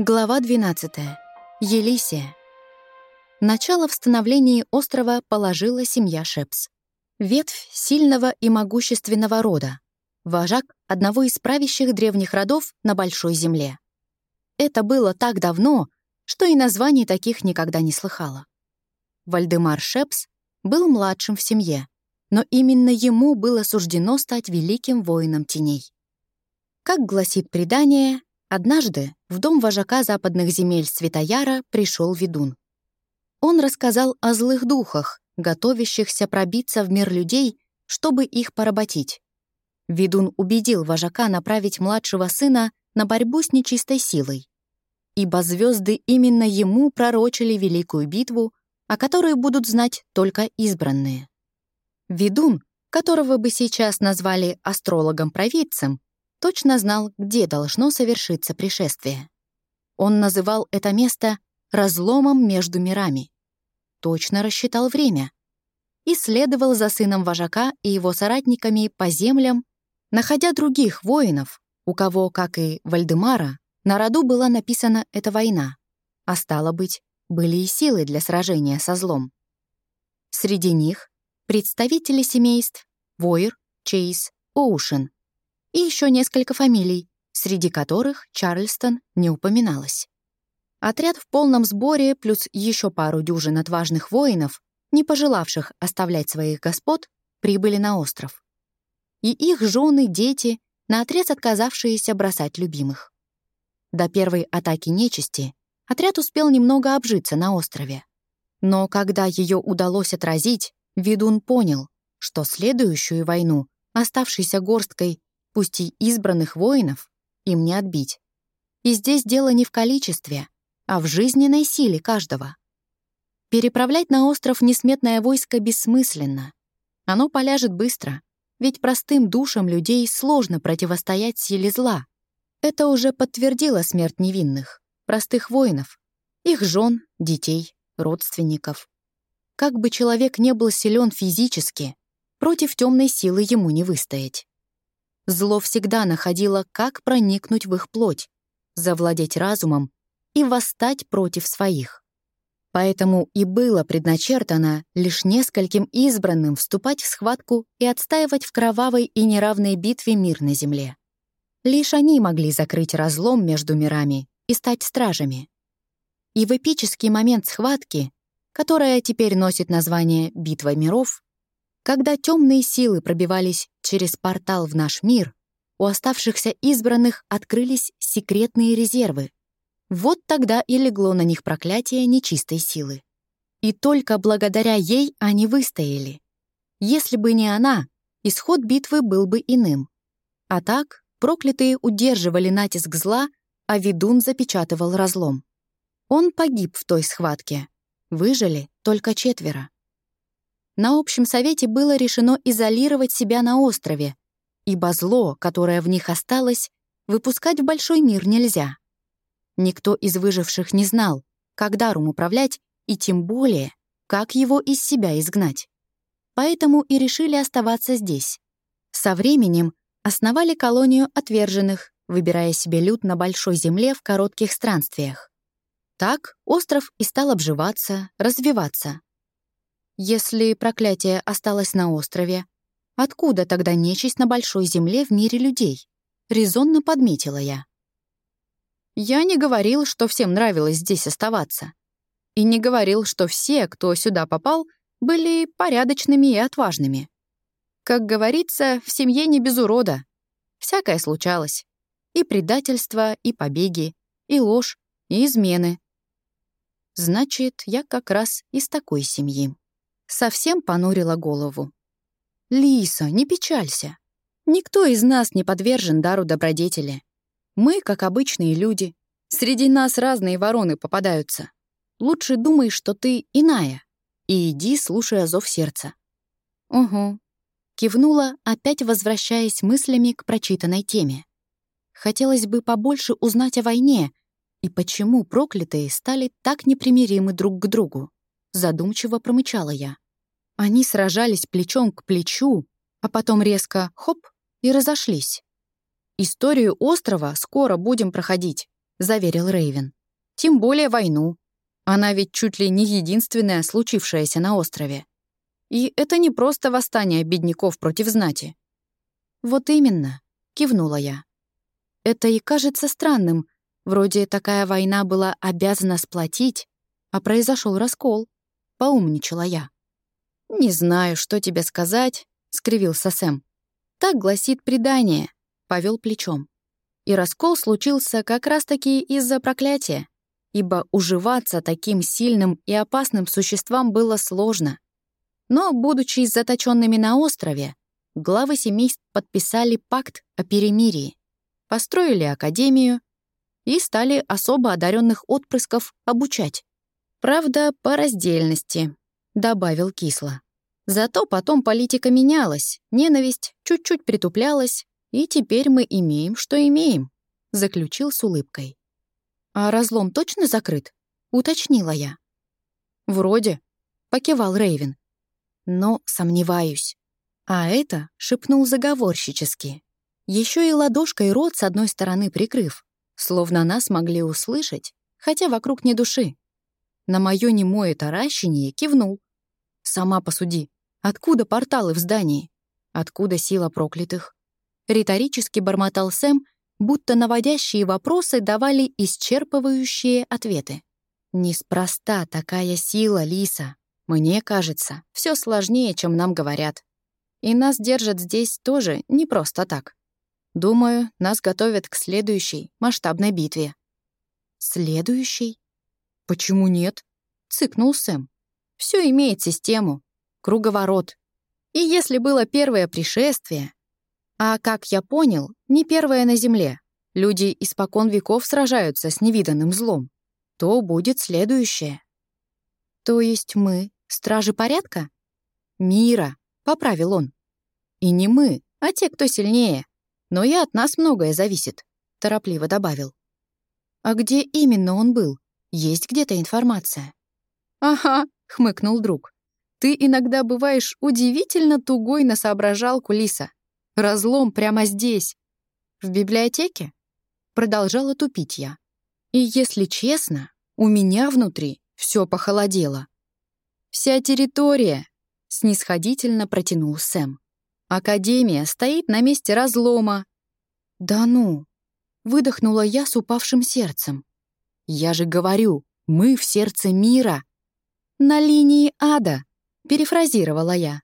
Глава 12. Елисия. Начало в становлении острова положила семья Шепс. Ветвь сильного и могущественного рода. Вожак одного из правящих древних родов на Большой Земле. Это было так давно, что и названий таких никогда не слыхала. Вальдемар Шепс был младшим в семье, но именно ему было суждено стать великим воином теней. Как гласит предание, однажды в дом вожака западных земель Светояра пришел ведун. Он рассказал о злых духах, готовящихся пробиться в мир людей, чтобы их поработить. Ведун убедил вожака направить младшего сына на борьбу с нечистой силой. Ибо звезды именно ему пророчили великую битву, о которой будут знать только избранные. Ведун, которого бы сейчас назвали астрологом-провидцем, точно знал, где должно совершиться пришествие. Он называл это место разломом между мирами. Точно рассчитал время. И следовал за сыном вожака и его соратниками по землям, находя других воинов, у кого, как и Вальдемара, на роду была написана эта война, а стало быть, были и силы для сражения со злом. Среди них представители семейств Войер, Чейз, Оушен и еще несколько фамилий, среди которых Чарльстон не упоминалось. Отряд в полном сборе плюс еще пару дюжин отважных воинов, не пожелавших оставлять своих господ, прибыли на остров. И их жены, дети, наотрез отказавшиеся бросать любимых. До первой атаки нечисти отряд успел немного обжиться на острове. Но когда ее удалось отразить, ведун понял, что следующую войну, оставшейся горсткой пусть и избранных воинов, им не отбить. И здесь дело не в количестве, а в жизненной силе каждого. Переправлять на остров несметное войско бессмысленно. Оно поляжет быстро, ведь простым душам людей сложно противостоять силе зла. Это уже подтвердила смерть невинных, простых воинов, их жен, детей, родственников. Как бы человек не был силен физически, против темной силы ему не выстоять. Зло всегда находило, как проникнуть в их плоть, завладеть разумом и восстать против своих. Поэтому и было предначертано лишь нескольким избранным вступать в схватку и отстаивать в кровавой и неравной битве мир на земле. Лишь они могли закрыть разлом между мирами и стать стражами. И в эпический момент схватки, которая теперь носит название «Битва миров», когда темные силы пробивались через портал в наш мир, у оставшихся избранных открылись секретные резервы. Вот тогда и легло на них проклятие нечистой силы. И только благодаря ей они выстояли. Если бы не она, исход битвы был бы иным. А так проклятые удерживали натиск зла, а ведун запечатывал разлом. Он погиб в той схватке. Выжили только четверо. На общем совете было решено изолировать себя на острове, ибо зло, которое в них осталось, выпускать в большой мир нельзя. Никто из выживших не знал, как даром управлять и тем более, как его из себя изгнать. Поэтому и решили оставаться здесь. Со временем основали колонию отверженных, выбирая себе люд на большой земле в коротких странствиях. Так остров и стал обживаться, развиваться. Если проклятие осталось на острове, откуда тогда нечисть на большой земле в мире людей? Резонно подметила я. Я не говорил, что всем нравилось здесь оставаться. И не говорил, что все, кто сюда попал, были порядочными и отважными. Как говорится, в семье не без урода. Всякое случалось. И предательство, и побеги, и ложь, и измены. Значит, я как раз из такой семьи совсем понурила голову. «Лиса, не печалься. Никто из нас не подвержен дару добродетели. Мы, как обычные люди. Среди нас разные вороны попадаются. Лучше думай, что ты иная, и иди, слушая зов сердца». «Угу», — кивнула, опять возвращаясь мыслями к прочитанной теме. Хотелось бы побольше узнать о войне и почему проклятые стали так непримиримы друг к другу задумчиво промычала я. Они сражались плечом к плечу, а потом резко хоп и разошлись. Историю острова скоро будем проходить. заверил Рейвен. «Тем более войну. Она ведь чуть ли не единственная, случившаяся на острове. И это не просто восстание бедняков против знати». «Вот именно», — кивнула я. «Это и кажется странным. Вроде такая война была обязана сплотить, а произошел раскол», — поумничала я. «Не знаю, что тебе сказать», — скривился Сэм. «Так гласит предание», — повел плечом. И раскол случился как раз-таки из-за проклятия ибо уживаться таким сильным и опасным существам было сложно. Но, будучи заточенными на острове, главы семейств подписали пакт о перемирии, построили академию и стали особо одаренных отпрысков обучать. Правда, по раздельности, добавил кисло. Зато потом политика менялась, ненависть чуть-чуть притуплялась, и теперь мы имеем, что имеем, заключил с улыбкой. «А разлом точно закрыт?» — уточнила я. «Вроде», — покивал Рейвен. «Но сомневаюсь». А это шепнул заговорщически. Еще и ладошкой рот с одной стороны прикрыв, словно нас могли услышать, хотя вокруг не души. На моё немое таращение кивнул. «Сама посуди, откуда порталы в здании? Откуда сила проклятых?» Риторически бормотал Сэм, будто наводящие вопросы давали исчерпывающие ответы. Неспроста такая сила, Лиса. Мне кажется, все сложнее, чем нам говорят. И нас держат здесь тоже не просто так. Думаю, нас готовят к следующей масштабной битве. Следующей? Почему нет? Цыкнул Сэм. Все имеет систему, круговорот. И если было первое пришествие, а, как я понял, не первое на Земле. Люди испокон веков сражаются с невиданным злом. То будет следующее. То есть мы — стражи порядка? Мира, — поправил он. И не мы, а те, кто сильнее. Но и от нас многое зависит, — торопливо добавил. А где именно он был? Есть где-то информация? Ага, — хмыкнул друг. Ты иногда бываешь удивительно тугой на соображалку, Лиса. Разлом прямо здесь. В библиотеке? Продолжала тупить я. И если честно, у меня внутри все похолодело. Вся территория, снисходительно протянул Сэм. Академия стоит на месте разлома. Да ну, выдохнула я с упавшим сердцем. Я же говорю, мы в сердце мира. На линии ада, перефразировала я.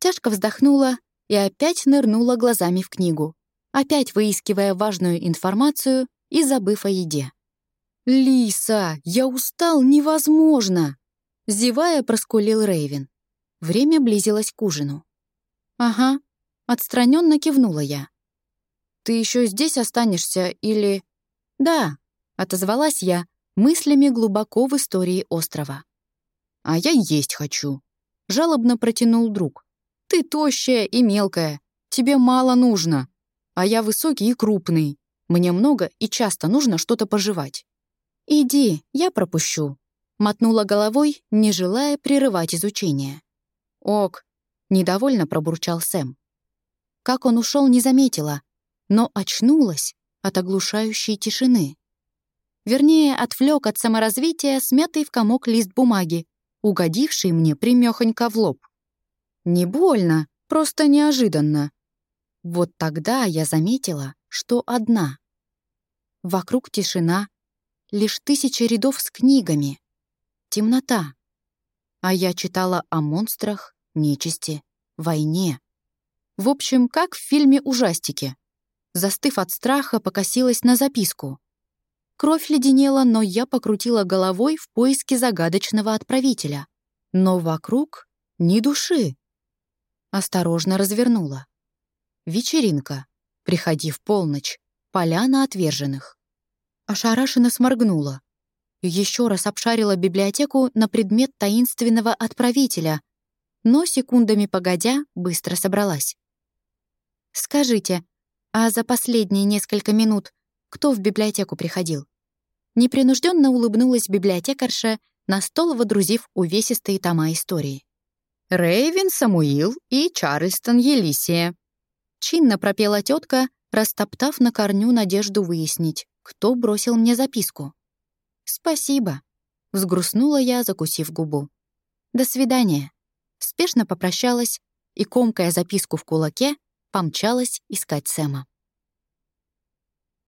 Тяжко вздохнула и опять нырнула глазами в книгу, опять выискивая важную информацию и забыв о еде. «Лиса, я устал невозможно!» Зевая, проскулил Рейвен. Время близилось к ужину. «Ага», — отстраненно кивнула я. «Ты еще здесь останешься или...» «Да», — отозвалась я, мыслями глубоко в истории острова. «А я есть хочу», — жалобно протянул друг. Ты тощая и мелкая, тебе мало нужно, а я высокий и крупный. Мне много и часто нужно что-то пожевать. Иди, я пропущу. Мотнула головой, не желая прерывать изучение. Ок, недовольно пробурчал Сэм. Как он ушел, не заметила, но очнулась от оглушающей тишины. Вернее, отвлек от саморазвития смятый в комок лист бумаги, угодивший мне примехонько в лоб. Не больно, просто неожиданно. Вот тогда я заметила, что одна. Вокруг тишина, лишь тысячи рядов с книгами. Темнота. А я читала о монстрах, нечисти, войне. В общем, как в фильме ужастики. Застыв от страха, покосилась на записку. Кровь леденела, но я покрутила головой в поиске загадочного отправителя. Но вокруг ни души. Осторожно развернула. Вечеринка. Приходи в полночь. Поляна отверженных. Ошарашенно сморгнула. Еще раз обшарила библиотеку на предмет таинственного отправителя, но секундами погодя быстро собралась. «Скажите, а за последние несколько минут кто в библиотеку приходил?» Непринужденно улыбнулась библиотекарша, на стол водрузив увесистые тома истории. Рейвен Самуил и Чарльстон Елисия. Чинно пропела тетка, растоптав на корню надежду выяснить, Кто бросил мне записку? «Спасибо», — взгрустнула я, закусив губу. «До свидания». Спешно попрощалась и, комкая записку в кулаке, помчалась искать Сэма.